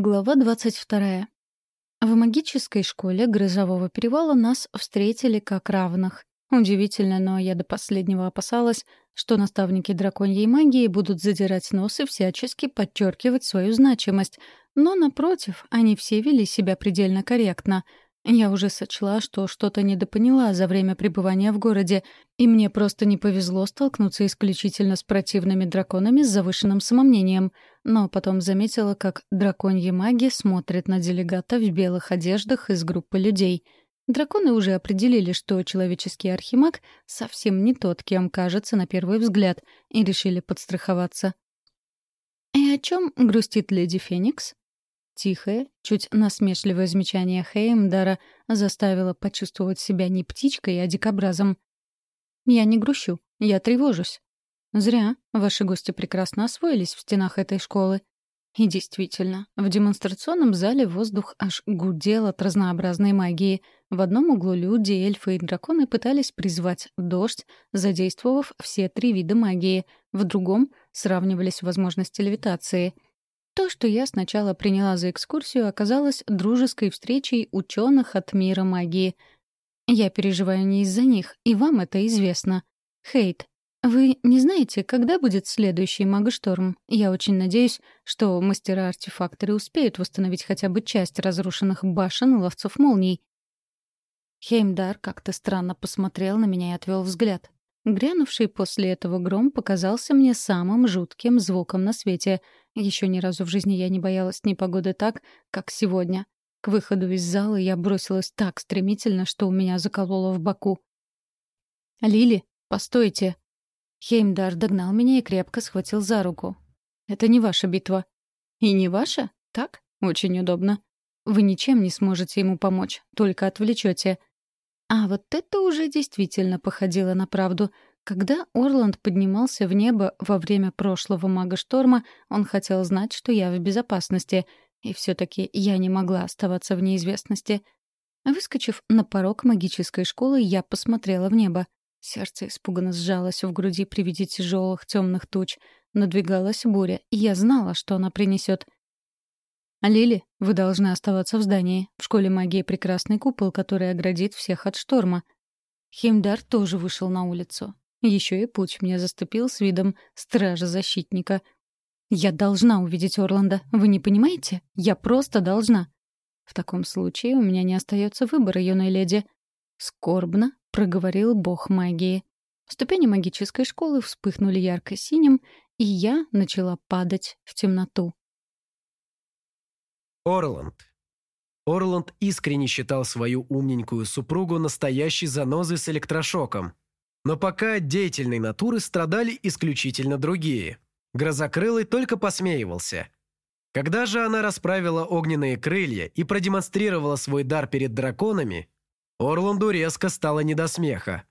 Глава 22. В магической школе Грозового перевала нас встретили как равных. Удивительно, но я до последнего опасалась, что наставники драконьей магии будут задирать нос и всячески подчеркивать свою значимость. Но, напротив, они все вели себя предельно корректно — я уже сочла, что что-то недопоняла за время пребывания в городе, и мне просто не повезло столкнуться исключительно с противными драконами с завышенным самомнением. Но потом заметила, как драконьи маги смотрят на делегата в белых одеждах из группы людей. Драконы уже определили, что человеческий архимаг совсем не тот, кем кажется на первый взгляд, и решили подстраховаться. «И о чем грустит леди Феникс?» Тихое, чуть насмешливое замечание Хеймдара заставило почувствовать себя не птичкой, а дикобразом. «Я не грущу, я тревожусь». «Зря. Ваши гости прекрасно освоились в стенах этой школы». И действительно, в демонстрационном зале воздух аж гудел от разнообразной магии. В одном углу люди, эльфы и драконы пытались призвать дождь, задействовав все три вида магии. В другом сравнивались возможности левитации — то, что я сначала приняла за экскурсию, оказалось дружеской встречей ученых от мира магии. Я переживаю не из-за них, и вам это известно. Хейт, вы не знаете, когда будет следующий магошторм? Я очень надеюсь, что мастера-артефакторы успеют восстановить хотя бы часть разрушенных башен и ловцов молний. Хеймдар как-то странно посмотрел на меня и отвел взгляд. Грянувший после этого гром показался мне самым жутким звуком на свете. Еще ни разу в жизни я не боялась непогоды так, как сегодня. К выходу из зала я бросилась так стремительно, что у меня закололо в боку. «Лили, постойте!» Хеймдар догнал меня и крепко схватил за руку. «Это не ваша битва». «И не ваша? Так? Очень удобно. Вы ничем не сможете ему помочь, только отвлечете. А вот это уже действительно походило на правду. Когда Орланд поднимался в небо во время прошлого мага-шторма, он хотел знать, что я в безопасности. И все-таки я не могла оставаться в неизвестности. Выскочив на порог магической школы, я посмотрела в небо. Сердце испуганно сжалось в груди при виде тяжелых темных туч. Надвигалась буря, и я знала, что она принесет — «Лили, вы должны оставаться в здании. В школе магии прекрасный купол, который оградит всех от шторма». Химдар тоже вышел на улицу. Еще и путь мне заступил с видом стража-защитника. «Я должна увидеть Орланда. Вы не понимаете? Я просто должна». «В таком случае у меня не остается выбора, юной леди». Скорбно проговорил бог магии. Ступени магической школы вспыхнули ярко-синим, и я начала падать в темноту. Орланд. Орланд искренне считал свою умненькую супругу настоящей занозой с электрошоком. Но пока от деятельной натуры страдали исключительно другие. Грозокрылый только посмеивался. Когда же она расправила огненные крылья и продемонстрировала свой дар перед драконами, Орланду резко стало не до смеха.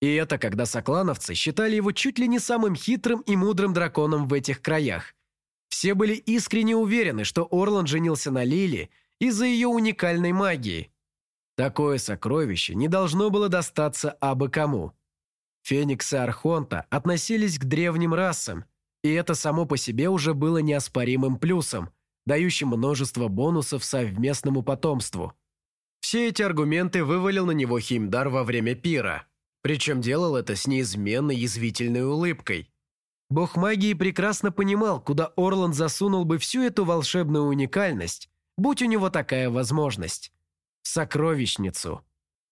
И это когда соклановцы считали его чуть ли не самым хитрым и мудрым драконом в этих краях. Все были искренне уверены, что Орланд женился на Лили из-за ее уникальной магии. Такое сокровище не должно было достаться абы кому. Фениксы Архонта относились к древним расам, и это само по себе уже было неоспоримым плюсом, дающим множество бонусов совместному потомству. Все эти аргументы вывалил на него Химдар во время пира, причем делал это с неизменной язвительной улыбкой – Бог магии прекрасно понимал, куда Орланд засунул бы всю эту волшебную уникальность, будь у него такая возможность. В сокровищницу.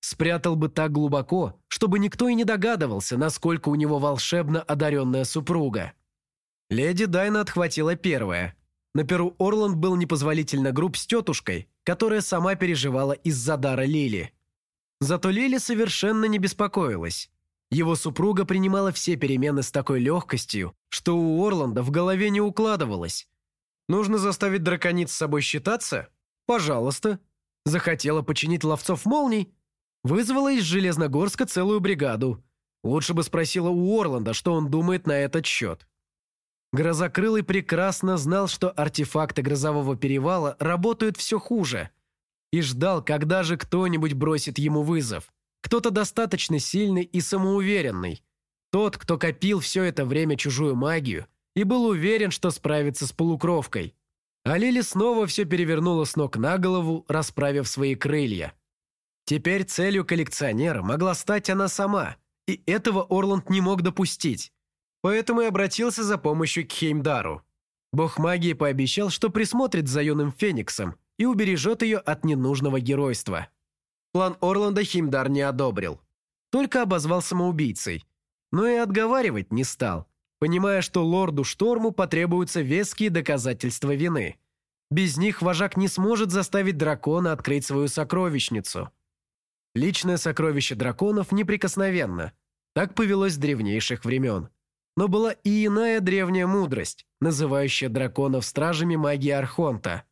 Спрятал бы так глубоко, чтобы никто и не догадывался, насколько у него волшебно одаренная супруга. Леди Дайна отхватила первая. На перу Орланд был непозволительно груб с тетушкой, которая сама переживала из-за дара Лили. Зато Лили совершенно не беспокоилась. Его супруга принимала все перемены с такой легкостью, что у Орланда в голове не укладывалось. Нужно заставить драконит с собой считаться? Пожалуйста. Захотела починить ловцов молний? Вызвала из Железногорска целую бригаду. Лучше бы спросила у Орланда, что он думает на этот счет. Грозокрылый прекрасно знал, что артефакты грозового перевала работают все хуже. И ждал, когда же кто-нибудь бросит ему вызов. Кто-то достаточно сильный и самоуверенный. Тот, кто копил все это время чужую магию и был уверен, что справится с полукровкой. А Лили снова все перевернула с ног на голову, расправив свои крылья. Теперь целью коллекционера могла стать она сама, и этого Орланд не мог допустить. Поэтому и обратился за помощью к Хеймдару. Бог магии пообещал, что присмотрит за юным Фениксом и убережет ее от ненужного геройства. План Орланда Хеймдар не одобрил. Только обозвал самоубийцей. Но и отговаривать не стал, понимая, что лорду Шторму потребуются веские доказательства вины. Без них вожак не сможет заставить дракона открыть свою сокровищницу. Личное сокровище драконов неприкосновенно. Так повелось с древнейших времен. Но была и иная древняя мудрость, называющая драконов стражами магии Архонта.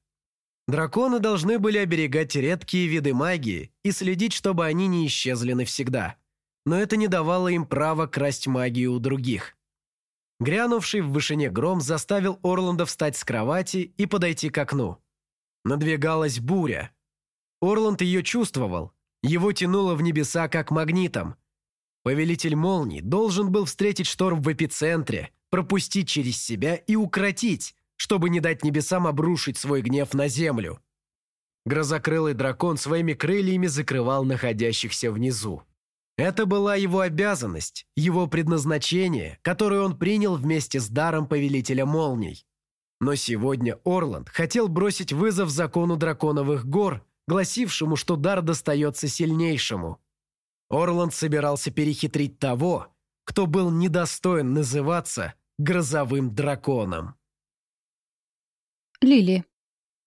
Драконы должны были оберегать редкие виды магии и следить, чтобы они не исчезли навсегда. Но это не давало им права красть магию у других. Грянувший в вышине гром заставил Орланда встать с кровати и подойти к окну. Надвигалась буря. Орланд ее чувствовал, его тянуло в небеса как магнитом. Повелитель молний должен был встретить шторм в эпицентре, пропустить через себя и укротить, чтобы не дать небесам обрушить свой гнев на землю. Грозокрылый дракон своими крыльями закрывал находящихся внизу. Это была его обязанность, его предназначение, которое он принял вместе с даром Повелителя Молний. Но сегодня Орланд хотел бросить вызов закону драконовых гор гласившему, что дар достается сильнейшему. Орланд собирался перехитрить того, кто был недостоин называться грозовым драконом. Лили.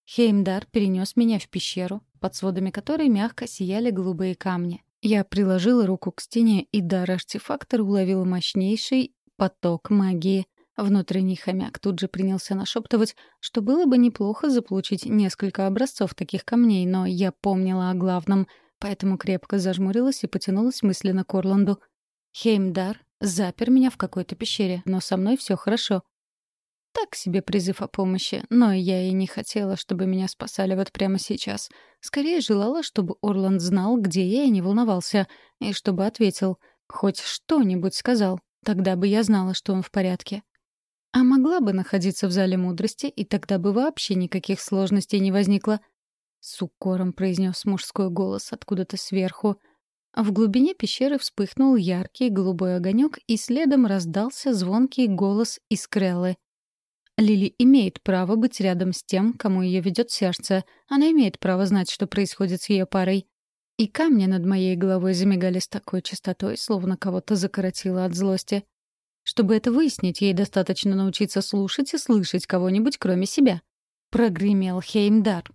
Хеймдар перенес меня в пещеру, под сводами которой мягко сияли голубые камни. Я приложила руку к стене, и дар артефактора уловил мощнейший поток магии. Внутренний хомяк тут же принялся нашептывать, что было бы неплохо заполучить несколько образцов таких камней, но я помнила о главном, поэтому крепко зажмурилась и потянулась мысленно к Орланду. Хеймдар запер меня в какой-то пещере, но со мной все хорошо. Так себе призыв о помощи, но я и не хотела, чтобы меня спасали вот прямо сейчас. Скорее желала, чтобы Орланд знал, где я и не волновался, и чтобы ответил, хоть что-нибудь сказал. Тогда бы я знала, что он в порядке. А могла бы находиться в зале мудрости, и тогда бы вообще никаких сложностей не возникло. С укором произнес мужской голос откуда-то сверху. В глубине пещеры вспыхнул яркий голубой огонек, и следом раздался звонкий голос Искреллы. Лили имеет право быть рядом с тем, кому ее ведет сердце. Она имеет право знать, что происходит с ее парой. И камни над моей головой замигали с такой частотой, словно кого-то закоротило от злости. Чтобы это выяснить, ей достаточно научиться слушать и слышать кого-нибудь, кроме себя. Прогремел Хеймдар.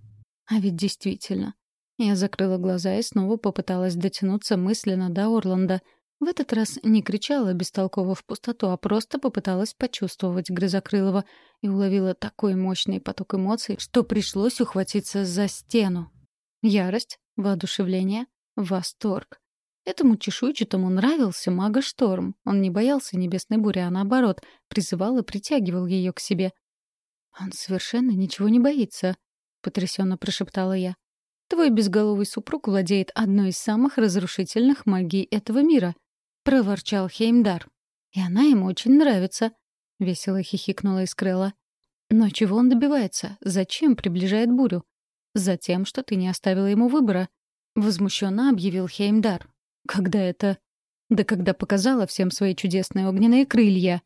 А ведь действительно. Я закрыла глаза и снова попыталась дотянуться мысленно до Орланда. В этот раз не кричала бестолково в пустоту, а просто попыталась почувствовать Грызокрылова и уловила такой мощный поток эмоций, что пришлось ухватиться за стену. Ярость, воодушевление, восторг. Этому чешуйчатому нравился мага-шторм. Он не боялся небесной бури, а наоборот, призывал и притягивал ее к себе. «Он совершенно ничего не боится», — потрясенно прошептала я. «Твой безголовый супруг владеет одной из самых разрушительных магий этого мира», — проворчал Хеймдар. «И она ему очень нравится», — весело хихикнула Искрелла. «Но чего он добивается? Зачем приближает бурю?» «Затем, что ты не оставила ему выбора», — возмущенно объявил Хеймдар. Когда это? Да когда показала всем свои чудесные огненные крылья.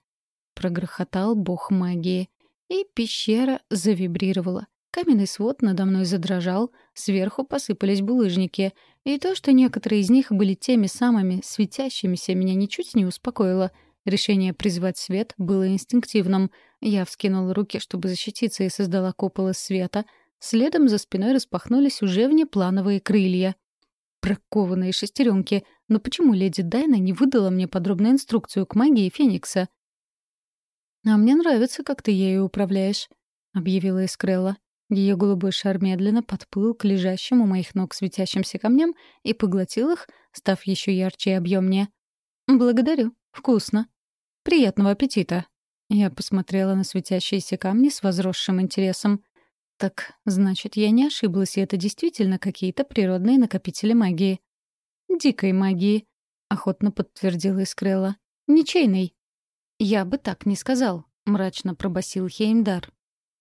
Прогрохотал бог магии. И пещера завибрировала. Каменный свод надо мной задрожал, сверху посыпались булыжники. И то, что некоторые из них были теми самыми светящимися, меня ничуть не успокоило. Решение призвать свет было инстинктивным. Я вскинула руки, чтобы защититься, и создала купол из света. Следом за спиной распахнулись уже внеплановые крылья. Прокованные шестеренки. Но почему леди Дайна не выдала мне подробную инструкцию к магии Феникса? «А мне нравится, как ты ею управляешь», — объявила Искрелла. Ее голубой шар медленно подплыл к лежащим у моих ног светящимся камням и поглотил их, став еще ярче и объемнее. «Благодарю. Вкусно. Приятного аппетита». Я посмотрела на светящиеся камни с возросшим интересом. Так, значит, я не ошиблась, и это действительно какие-то природные накопители магии. Дикой магии, охотно подтвердила Искрелла. Ничейной. Я бы так не сказал, мрачно пробасил Хеймдар.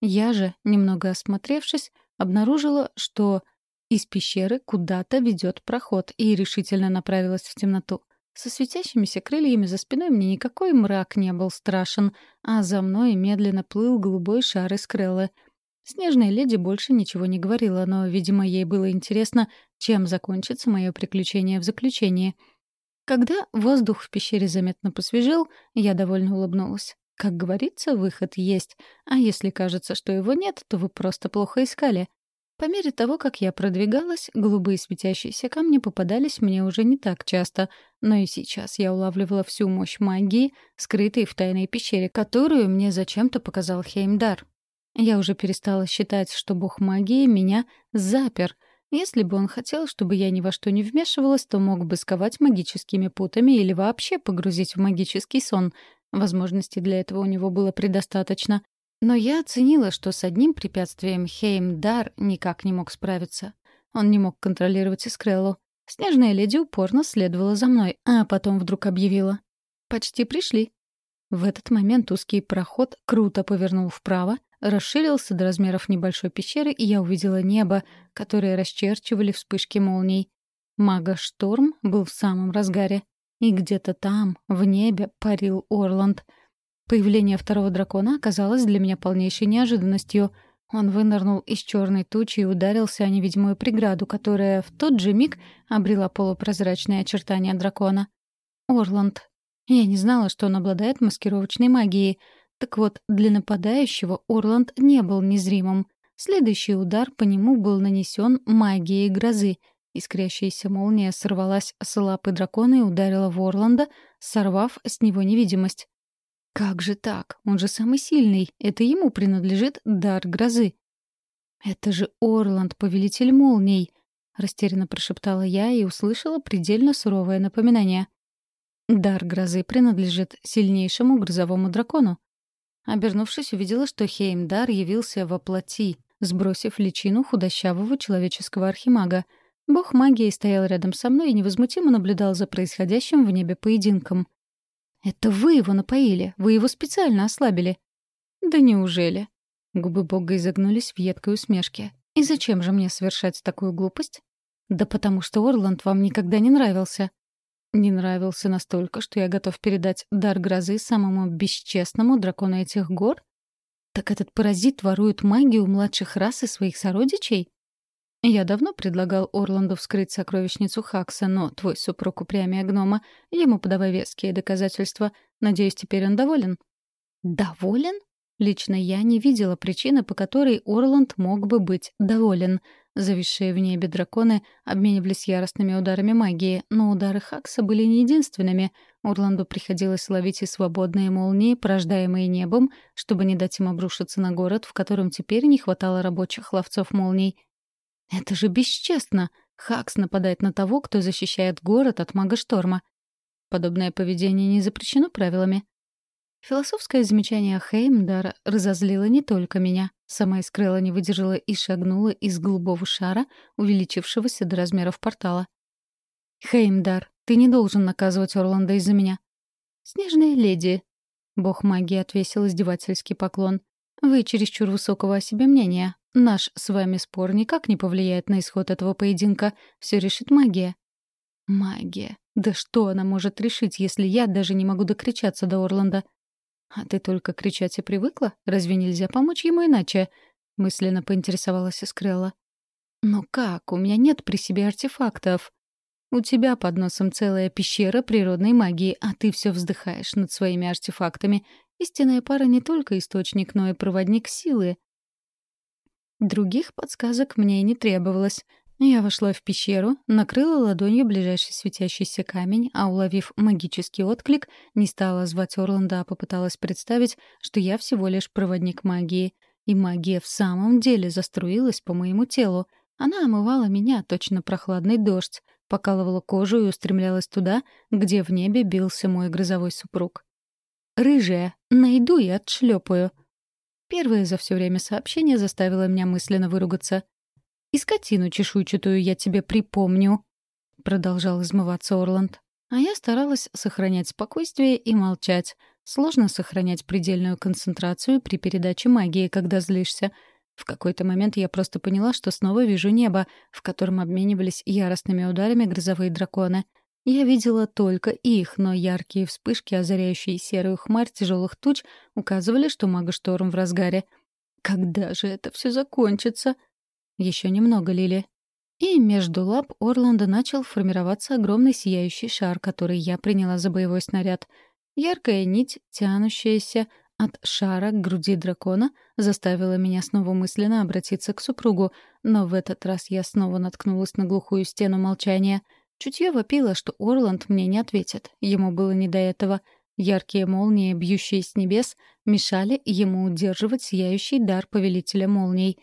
Я же, немного осмотревшись, обнаружила, что из пещеры куда-то ведет проход и решительно направилась в темноту. Со светящимися крыльями за спиной мне никакой мрак не был страшен, а за мной медленно плыл голубой шар из крылы. Снежная леди больше ничего не говорила, но, видимо, ей было интересно, чем закончится мое приключение в заключении. Когда воздух в пещере заметно посвежел, я довольно улыбнулась. Как говорится, выход есть, а если кажется, что его нет, то вы просто плохо искали. По мере того, как я продвигалась, голубые светящиеся камни попадались мне уже не так часто, но и сейчас я улавливала всю мощь магии, скрытой в тайной пещере, которую мне зачем-то показал Хеймдар. Я уже перестала считать, что бог магии меня запер. Если бы он хотел, чтобы я ни во что не вмешивалась, то мог бы сковать магическими путами или вообще погрузить в магический сон. Возможностей для этого у него было предостаточно. Но я оценила, что с одним препятствием Хеймдар никак не мог справиться. Он не мог контролировать Искреллу. Снежная леди упорно следовала за мной, а потом вдруг объявила. «Почти пришли». В этот момент узкий проход круто повернул вправо, расширился до размеров небольшой пещеры, и я увидела небо, которое расчерчивали вспышки молний. Мага-шторм был в самом разгаре. И где-то там, в небе, парил Орланд — Появление второго дракона оказалось для меня полнейшей неожиданностью. Он вынырнул из черной тучи и ударился о невидимую преграду, которая в тот же миг обрела полупрозрачные очертания дракона. Орланд. Я не знала, что он обладает маскировочной магией. Так вот, для нападающего Орланд не был незримым. Следующий удар по нему был нанесен магией грозы. Искрящаяся молния сорвалась с лапы дракона и ударила в Орланда, сорвав с него невидимость. Как же так? Он же самый сильный. Это ему принадлежит дар грозы. Это же Орланд, повелитель молний, растерянно прошептала я и услышала предельно суровое напоминание. Дар грозы принадлежит сильнейшему грозовому дракону. Обернувшись, увидела, что Хеймдар явился во плоти, сбросив личину худощавого человеческого архимага. Бог магии стоял рядом со мной и невозмутимо наблюдал за происходящим в небе поединком. «Это вы его напоили, вы его специально ослабили». «Да неужели?» Губы Бога изогнулись в едкой усмешке. «И зачем же мне совершать такую глупость?» «Да потому что Орланд вам никогда не нравился». «Не нравился настолько, что я готов передать дар грозы самому бесчестному дракону этих гор?» «Так этот паразит ворует магию младших рас и своих сородичей?» Я давно предлагал Орланду вскрыть сокровищницу Хакса, но твой супруг упрямее гнома. Ему подавай веские доказательства. Надеюсь, теперь он доволен?» «Доволен?» Лично я не видела причины, по которой Орланд мог бы быть доволен. Зависшие в небе драконы обменивались яростными ударами магии, но удары Хакса были не единственными. Орланду приходилось ловить и свободные молнии, порождаемые небом, чтобы не дать им обрушиться на город, в котором теперь не хватало рабочих ловцов молний. Это же бесчестно. Хакс нападает на того, кто защищает город от мага шторма. Подобное поведение не запрещено правилами. Философское замечание Хеймдара разозлило не только меня. Сама Искрыла не выдержала и шагнула из голубого шара, увеличившегося до размеров портала. «Хеймдар, ты не должен наказывать Орланда из-за меня». «Снежная леди», — бог магии отвесил издевательский поклон. «Вы чересчур высокого о себе мнения. Наш с вами спор никак не повлияет на исход этого поединка. Все решит магия. Магия. Да что она может решить, если я даже не могу докричаться до Орланда? А ты только кричать и привыкла? Разве нельзя помочь ему иначе? Мысленно поинтересовалась Искрелла. Но как? У меня нет при себе артефактов. У тебя под носом целая пещера природной магии, а ты все вздыхаешь над своими артефактами. Истинная пара не только источник, но и проводник силы. Других подсказок мне не требовалось. Я вошла в пещеру, накрыла ладонью ближайший светящийся камень, а, уловив магический отклик, не стала звать Орланда, а попыталась представить, что я всего лишь проводник магии. И магия в самом деле заструилась по моему телу. Она омывала меня, точно прохладный дождь, покалывала кожу и устремлялась туда, где в небе бился мой грозовой супруг. «Рыжая, найду и отшлепаю», Первое за все время сообщение заставило меня мысленно выругаться. «И скотину чешуйчатую я тебе припомню», — продолжал измываться Орланд. А я старалась сохранять спокойствие и молчать. Сложно сохранять предельную концентрацию при передаче магии, когда злишься. В какой-то момент я просто поняла, что снова вижу небо, в котором обменивались яростными ударами грозовые драконы. Я видела только их, но яркие вспышки, озаряющие серую хмарь тяжелых туч, указывали, что мага-шторм в разгаре. Когда же это все закончится? Еще немного, Лили. И между лап Орланда начал формироваться огромный сияющий шар, который я приняла за боевой снаряд — Яркая нить, тянущаяся от шара к груди дракона, заставила меня снова мысленно обратиться к супругу, но в этот раз я снова наткнулась на глухую стену молчания. Чутье вопило, что Орланд мне не ответит. Ему было не до этого. Яркие молнии, бьющие с небес, мешали ему удерживать сияющий дар повелителя молний.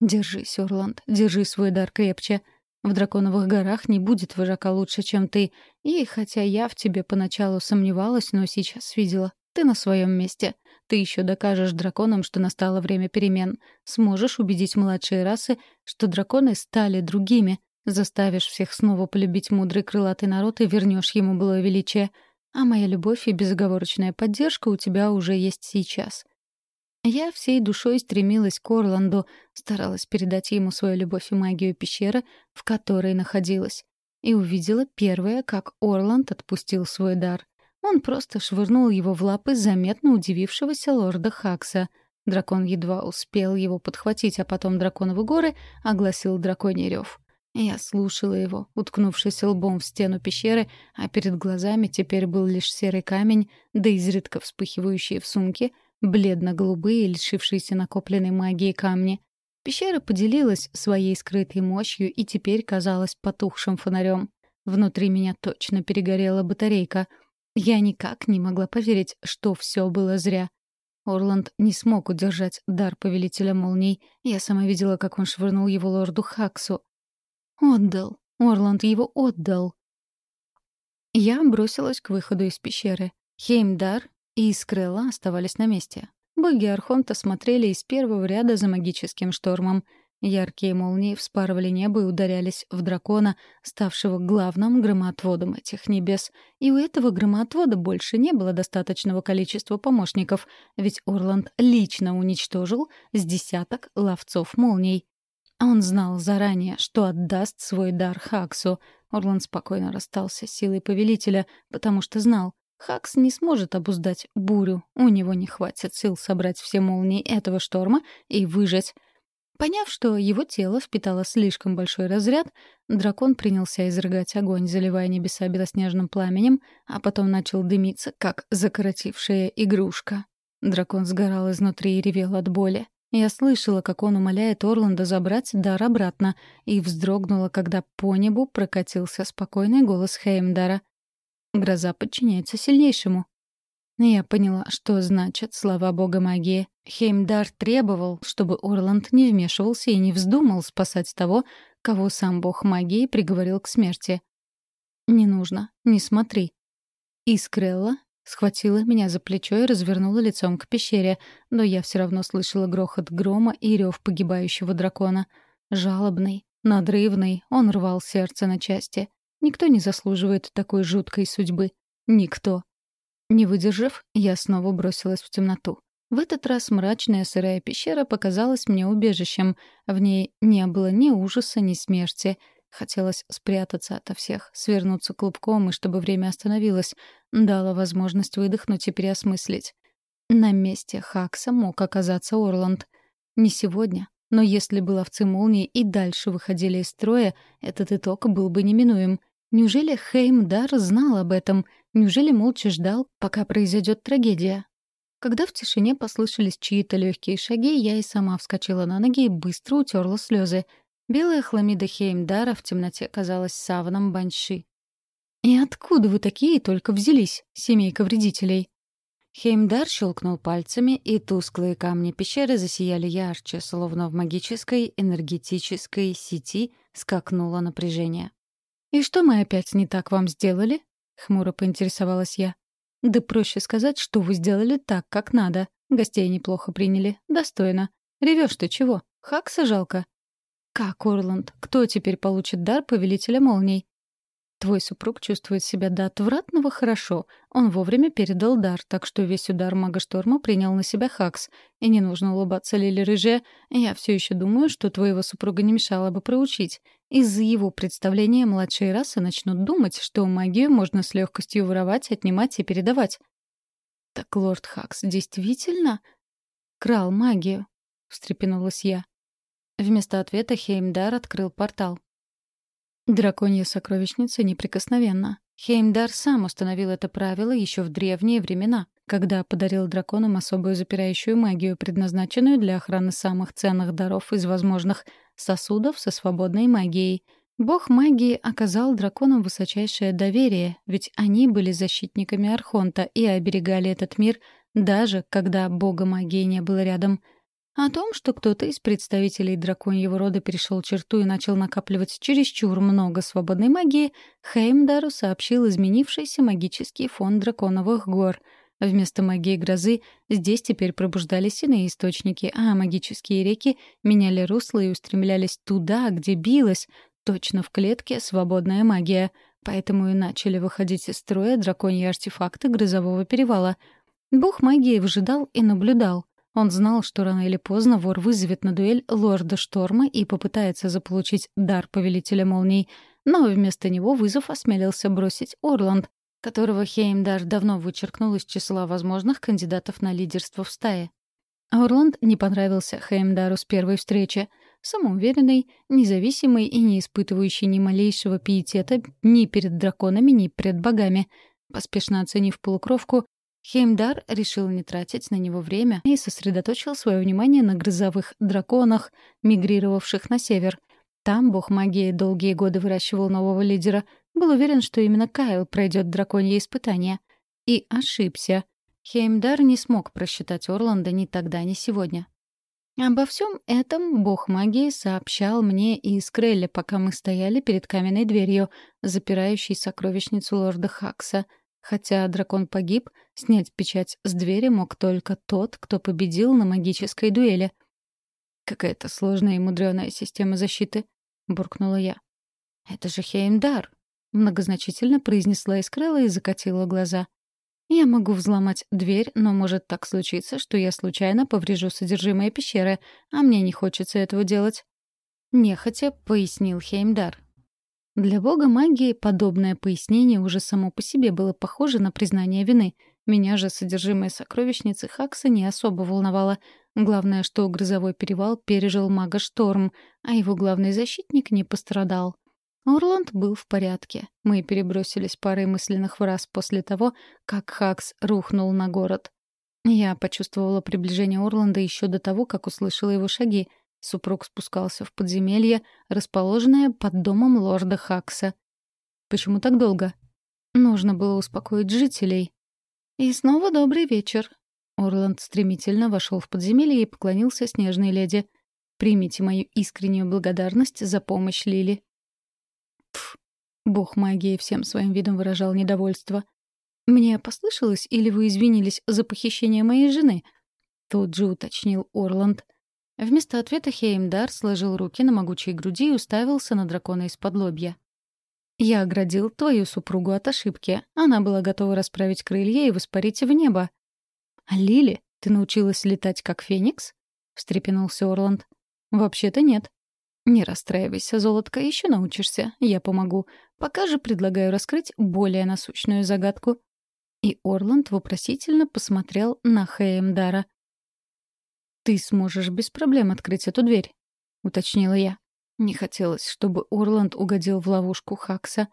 «Держись, Орланд, держи свой дар крепче. В драконовых горах не будет вожака лучше, чем ты. И хотя я в тебе поначалу сомневалась, но сейчас видела. Ты на своем месте. Ты еще докажешь драконам, что настало время перемен. Сможешь убедить младшие расы, что драконы стали другими. Заставишь всех снова полюбить мудрый крылатый народ и вернешь ему былое величие. А моя любовь и безоговорочная поддержка у тебя уже есть сейчас. Я всей душой стремилась к Орланду, старалась передать ему свою любовь и магию пещеры, в которой находилась. И увидела первое, как Орланд отпустил свой дар. Он просто швырнул его в лапы заметно удивившегося лорда Хакса. Дракон едва успел его подхватить, а потом драконовы горы огласил драконий рев. Я слушала его, уткнувшись лбом в стену пещеры, а перед глазами теперь был лишь серый камень, да изредка вспыхивающие в сумке — бледно-голубые, лишившиеся накопленной магии камни. Пещера поделилась своей скрытой мощью и теперь казалась потухшим фонарем. Внутри меня точно перегорела батарейка. Я никак не могла поверить, что все было зря. Орланд не смог удержать дар повелителя молний. Я сама видела, как он швырнул его лорду Хаксу. Отдал. Орланд его отдал. Я бросилась к выходу из пещеры. Хеймдар и Искрыла оставались на месте. Боги Архонта смотрели из первого ряда за магическим штормом. Яркие молнии вспарывали небо и ударялись в дракона, ставшего главным громоотводом этих небес. И у этого громоотвода больше не было достаточного количества помощников, ведь Орланд лично уничтожил с десяток ловцов молний. Он знал заранее, что отдаст свой дар Хаксу. Орланд спокойно расстался с силой повелителя, потому что знал, Хакс не сможет обуздать бурю. У него не хватит сил собрать все молнии этого шторма и выжать. Поняв, что его тело впитало слишком большой разряд, дракон принялся изрыгать огонь, заливая небеса белоснежным пламенем, а потом начал дымиться, как закоротившая игрушка. Дракон сгорал изнутри и ревел от боли. Я слышала, как он умоляет Орланда забрать дар обратно, и вздрогнула, когда по небу прокатился спокойный голос Хеймдара. Гроза подчиняется сильнейшему. Я поняла, что значат слова бога магии. Хеймдар требовал, чтобы Орланд не вмешивался и не вздумал спасать того, кого сам бог магии приговорил к смерти. «Не нужно, не смотри». Искрелла схватила меня за плечо и развернула лицом к пещере, но я все равно слышала грохот грома и рев погибающего дракона. Жалобный, надрывный, он рвал сердце на части. Никто не заслуживает такой жуткой судьбы. Никто. Не выдержав, я снова бросилась в темноту. В этот раз мрачная сырая пещера показалась мне убежищем. В ней не было ни ужаса, ни смерти. Хотелось спрятаться ото всех, свернуться клубком, и чтобы время остановилось, дало возможность выдохнуть и переосмыслить. На месте Хакса мог оказаться Орланд. Не сегодня, но если бы ловцы молнии и дальше выходили из строя, этот итог был бы неминуем — Неужели Хеймдар знал об этом? Неужели молча ждал, пока произойдет трагедия? Когда в тишине послышались чьи-то легкие шаги, я и сама вскочила на ноги и быстро утерла слезы. Белая хламида Хеймдара в темноте казалась саваном банши. «И откуда вы такие только взялись, семейка вредителей?» Хеймдар щелкнул пальцами, и тусклые камни пещеры засияли ярче, словно в магической энергетической сети скакнуло напряжение. «И что мы опять не так вам сделали?» — хмуро поинтересовалась я. «Да проще сказать, что вы сделали так, как надо. Гостей неплохо приняли. Достойно. Ревешь ты чего? Хакса жалко?» «Как, Орланд? Кто теперь получит дар повелителя молний?» Твой супруг чувствует себя до отвратного хорошо. Он вовремя передал дар, так что весь удар мага шторма принял на себя Хакс. И не нужно улыбаться, Лили Рыжая. Я все еще думаю, что твоего супруга не мешало бы проучить. Из-за его представления младшие расы начнут думать, что магию можно с легкостью воровать, отнимать и передавать. Так лорд Хакс действительно крал магию? встрепенулась я. Вместо ответа Хеймдар открыл портал. Драконья сокровищница неприкосновенна. Хеймдар сам установил это правило еще в древние времена, когда подарил драконам особую запирающую магию, предназначенную для охраны самых ценных даров из возможных сосудов со свободной магией. Бог магии оказал драконам высочайшее доверие, ведь они были защитниками Архонта и оберегали этот мир, даже когда бога магии не было рядом — о том, что кто-то из представителей драконьего рода перешел черту и начал накапливать чересчур много свободной магии, Хеймдару сообщил изменившийся магический фон драконовых гор. Вместо магии грозы здесь теперь пробуждались иные источники, а магические реки меняли русло и устремлялись туда, где билась, точно в клетке, свободная магия. Поэтому и начали выходить из строя драконьи артефакты грозового перевала. Бог магии выжидал и наблюдал — он знал, что рано или поздно вор вызовет на дуэль лорда Шторма и попытается заполучить дар Повелителя Молний, но вместо него вызов осмелился бросить Орланд, которого Хеймдар давно вычеркнул из числа возможных кандидатов на лидерство в стае. Орланд не понравился Хеймдару с первой встречи. Самоуверенный, независимый и не испытывающий ни малейшего пиетета ни перед драконами, ни перед богами. Поспешно оценив полукровку, Хеймдар решил не тратить на него время и сосредоточил свое внимание на грозовых драконах, мигрировавших на север. Там бог магии долгие годы выращивал нового лидера. Был уверен, что именно Кайл пройдет драконье испытание. И ошибся. Хеймдар не смог просчитать Орланда ни тогда, ни сегодня. Обо всем этом бог магии сообщал мне и Скрелле, пока мы стояли перед каменной дверью, запирающей сокровищницу лорда Хакса — Хотя дракон погиб, снять печать с двери мог только тот, кто победил на магической дуэли. «Какая-то сложная и мудреная система защиты», — буркнула я. «Это же Хеймдар», — многозначительно произнесла Искрелла и закатила глаза. «Я могу взломать дверь, но может так случиться, что я случайно поврежу содержимое пещеры, а мне не хочется этого делать». Нехотя пояснил Хеймдар. Для бога магии подобное пояснение уже само по себе было похоже на признание вины. Меня же содержимое сокровищницы Хакса не особо волновало. Главное, что грозовой перевал пережил мага Шторм, а его главный защитник не пострадал. Орланд был в порядке. Мы перебросились парой мысленных фраз после того, как Хакс рухнул на город. Я почувствовала приближение Орланда еще до того, как услышала его шаги — Супруг спускался в подземелье, расположенное под домом лорда Хакса. Почему так долго? Нужно было успокоить жителей. И снова добрый вечер. Орланд стремительно вошел в подземелье и поклонился снежной леди. Примите мою искреннюю благодарность за помощь Лили. Пф, бог магии всем своим видом выражал недовольство. «Мне послышалось, или вы извинились за похищение моей жены?» Тут же уточнил Орланд. Вместо ответа Хеймдар сложил руки на могучей груди и уставился на дракона из-под лобья. «Я оградил твою супругу от ошибки. Она была готова расправить крылья и воспарить в небо». «А Лили, ты научилась летать как феникс?» — встрепенулся Орланд. «Вообще-то нет». «Не расстраивайся, золотко, еще научишься. Я помогу. Пока же предлагаю раскрыть более насущную загадку». И Орланд вопросительно посмотрел на Хеймдара. «Ты сможешь без проблем открыть эту дверь», — уточнила я. Не хотелось, чтобы Орланд угодил в ловушку Хакса.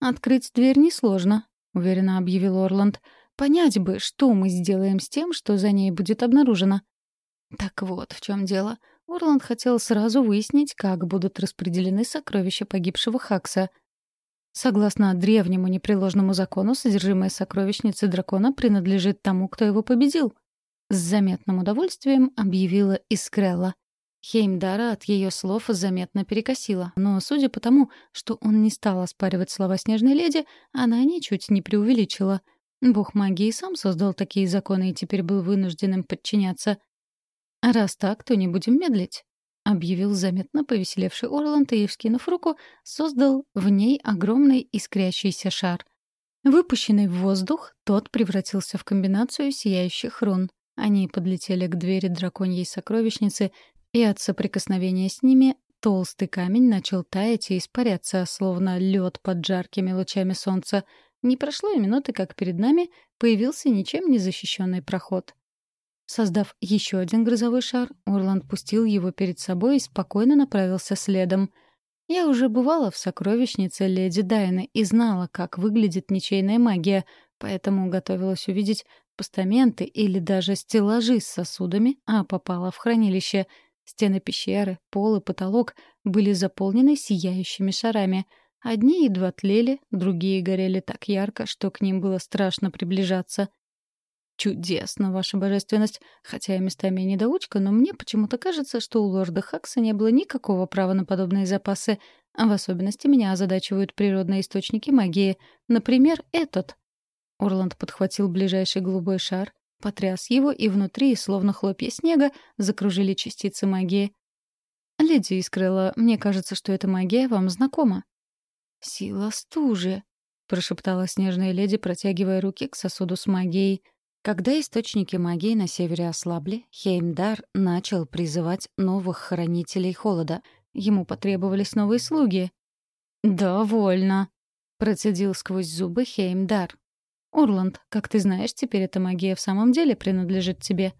«Открыть дверь несложно», — уверенно объявил Орланд. «Понять бы, что мы сделаем с тем, что за ней будет обнаружено». Так вот в чем дело. Орланд хотел сразу выяснить, как будут распределены сокровища погибшего Хакса. Согласно древнему непреложному закону, содержимое сокровищницы дракона принадлежит тому, кто его победил. С заметным удовольствием объявила Искрелла. Хеймдара от ее слов заметно перекосила, но, судя по тому, что он не стал оспаривать слова снежной леди, она ничуть не преувеличила. Бог магии сам создал такие законы и теперь был вынужден им подчиняться. «Раз так, то не будем медлить». объявил заметно повеселевший Орланд и, вскинув руку, создал в ней огромный искрящийся шар. Выпущенный в воздух, тот превратился в комбинацию сияющих рун. Они подлетели к двери драконьей сокровищницы, и от соприкосновения с ними толстый камень начал таять и испаряться, словно лед под жаркими лучами солнца. Не прошло и минуты, как перед нами появился ничем не защищенный проход. Создав еще один грозовой шар, Орланд пустил его перед собой и спокойно направился следом. Я уже бывала в сокровищнице леди Дайны и знала, как выглядит ничейная магия, поэтому готовилась увидеть постаменты или даже стеллажи с сосудами, а попала в хранилище. Стены пещеры, пол и потолок были заполнены сияющими шарами. Одни едва тлели, другие горели так ярко, что к ним было страшно приближаться — «Чудесно, ваша божественность. Хотя я местами и недоучка, но мне почему-то кажется, что у лорда Хакса не было никакого права на подобные запасы. В особенности меня озадачивают природные источники магии. Например, этот». Орланд подхватил ближайший голубой шар, потряс его, и внутри, словно хлопья снега, закружили частицы магии. «Леди Искрыла, мне кажется, что эта магия вам знакома». «Сила стужи», — прошептала снежная леди, протягивая руки к сосуду с магией — когда источники магии на севере ослабли, Хеймдар начал призывать новых хранителей холода. Ему потребовались новые слуги. «Довольно», — процедил сквозь зубы Хеймдар. «Орланд, как ты знаешь, теперь эта магия в самом деле принадлежит тебе».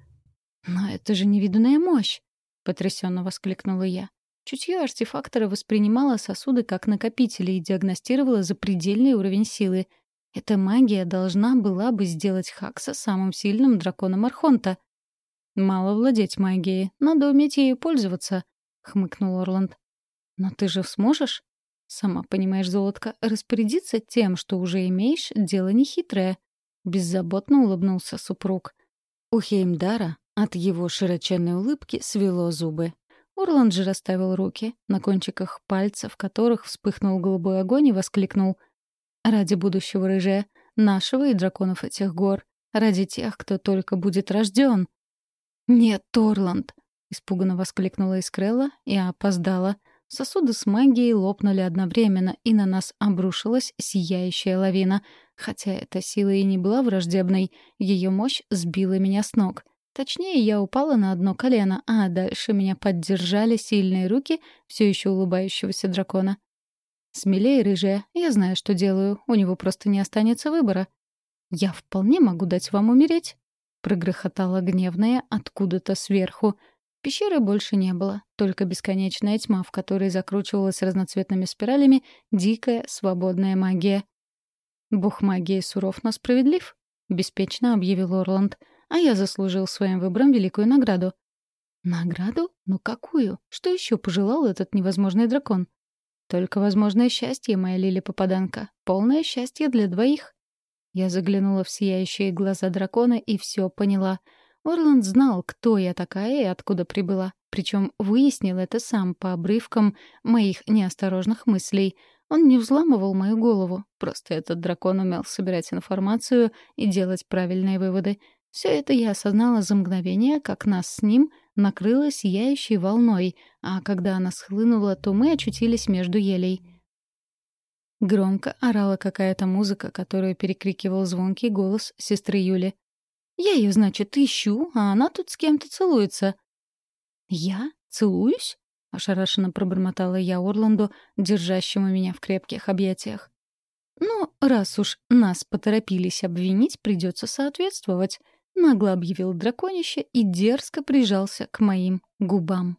«Но это же невиданная мощь!» — потрясенно воскликнула я. Чутье артефактора воспринимало сосуды как накопители и диагностировало запредельный уровень силы — эта магия должна была бы сделать Хакса самым сильным драконом Архонта. «Мало владеть магией, надо уметь ею пользоваться», — хмыкнул Орланд. «Но ты же сможешь?» «Сама понимаешь, золотко, распорядиться тем, что уже имеешь, дело нехитрое», — беззаботно улыбнулся супруг. У Хеймдара от его широченной улыбки свело зубы. Орланд же расставил руки, на кончиках пальцев которых вспыхнул голубой огонь и воскликнул — Ради будущего рыжая, нашего и драконов этих гор. Ради тех, кто только будет рожден. «Нет, Торланд!» — испуганно воскликнула Искрелла и опоздала. Сосуды с магией лопнули одновременно, и на нас обрушилась сияющая лавина. Хотя эта сила и не была враждебной, ее мощь сбила меня с ног. Точнее, я упала на одно колено, а дальше меня поддержали сильные руки все еще улыбающегося дракона. Смелее, рыжая, я знаю, что делаю, у него просто не останется выбора. Я вполне могу дать вам умереть, прогрохотала гневная откуда-то сверху. Пещеры больше не было, только бесконечная тьма, в которой закручивалась разноцветными спиралями дикая свободная магия. «Бог магии суров, но справедлив», — беспечно объявил Орланд. «А я заслужил своим выбором великую награду». «Награду? Ну какую? Что еще пожелал этот невозможный дракон?» Только возможное счастье, моя Лили-попаданка. Полное счастье для двоих. Я заглянула в сияющие глаза дракона и все поняла. Орланд знал, кто я такая и откуда прибыла. Причем выяснил это сам по обрывкам моих неосторожных мыслей. Он не взламывал мою голову. Просто этот дракон умел собирать информацию и делать правильные выводы. Все это я осознала за мгновение, как нас с ним — накрыла сияющей волной, а когда она схлынула, то мы очутились между елей. Громко орала какая-то музыка, которую перекрикивал звонкий голос сестры Юли. «Я ее, значит, ищу, а она тут с кем-то целуется». «Я? Целуюсь?» — ошарашенно пробормотала я Орланду, держащему меня в крепких объятиях. «Ну, раз уж нас поторопились обвинить, придется соответствовать», нагло объявил драконище и дерзко прижался к моим губам.